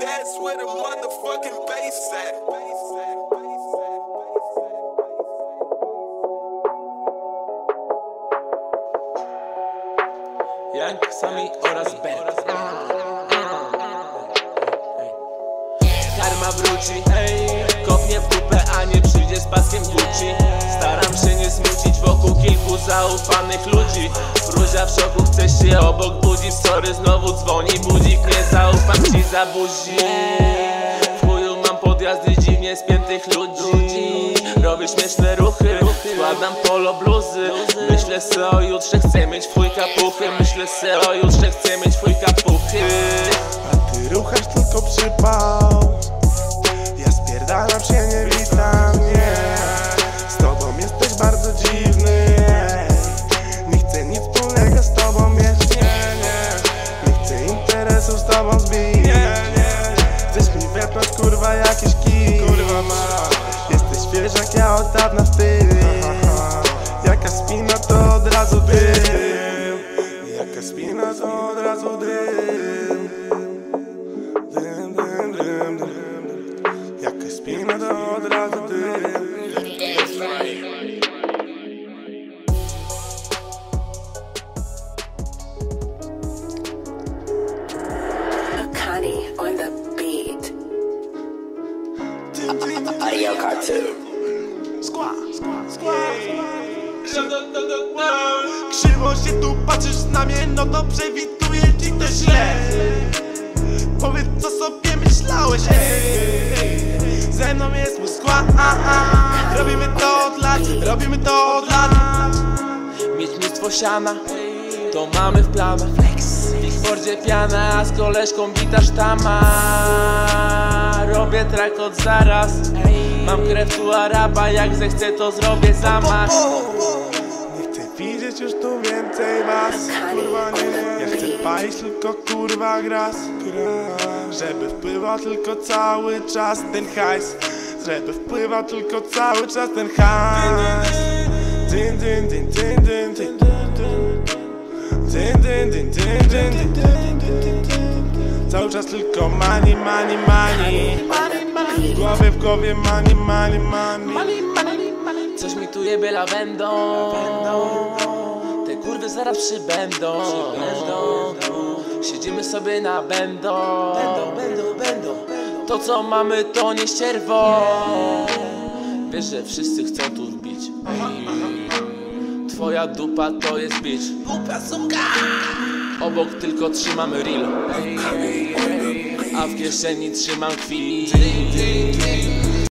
That's where the motherfucking bass at. Jank, Sami oraz Ben Wróci, kopnie w dupę, a nie przyjdzie z paskiem Gucci. Staram się nie smucić wokół kilku zaufanych ludzi. Fruzia w szoku, chce się obok budzić Sorry, znowu dzwoni. Budzik, nie zaufam ci za buzi. W chuju mam podjazdy dziwnie spiętych ludzi. Robię śmieszne ruchy, składam polo bluzy. Myślę se o jutrze, chcę mieć twój kapuchy. Myślę se o jutrze, chcę mieć twój kapuchy kurwa, jakiś kij. Kurwa ma. Jesteś świeżak, ja od dawna w tym Jaka spina, to od razu dym Jaka spina, to od razu dym Krzywo się tu patrzysz na mnie, no to przewituję ci to źle. Powiedz co sobie myślałeś, Ze mną jest mój skład. Robimy to od lat, robimy to od lat. Mieć mnóstwo siana, to mamy w planach W Bigfordzie piana, a z koleżką bita sztama Robię track od zaraz. Mam krew tu Araba, jak zechcę to zrobię zamach Nie chcę widzieć już tu więcej was. Kurwa nie, Ja chcę palić tylko kurwa gras. Żeby wpływał tylko cały czas ten hajs. Żeby wpływał tylko cały czas ten hajs. Dyn, dyn, dyn, dyn Dyn, dyn, dyn, dyn, dyn, dyn Cały czas tylko money, money W głowie, w głowie money, money, money. Coś mi tu jebie lawendą Te kurwy zaraz przybędą. Siedzimy sobie na będą To co mamy to nie ścierwo Wiesz, że wszyscy chcą tu wbić Twoja dupa to jest bitch. Obok tylko trzymamy real A w kieszeni trzymam kwit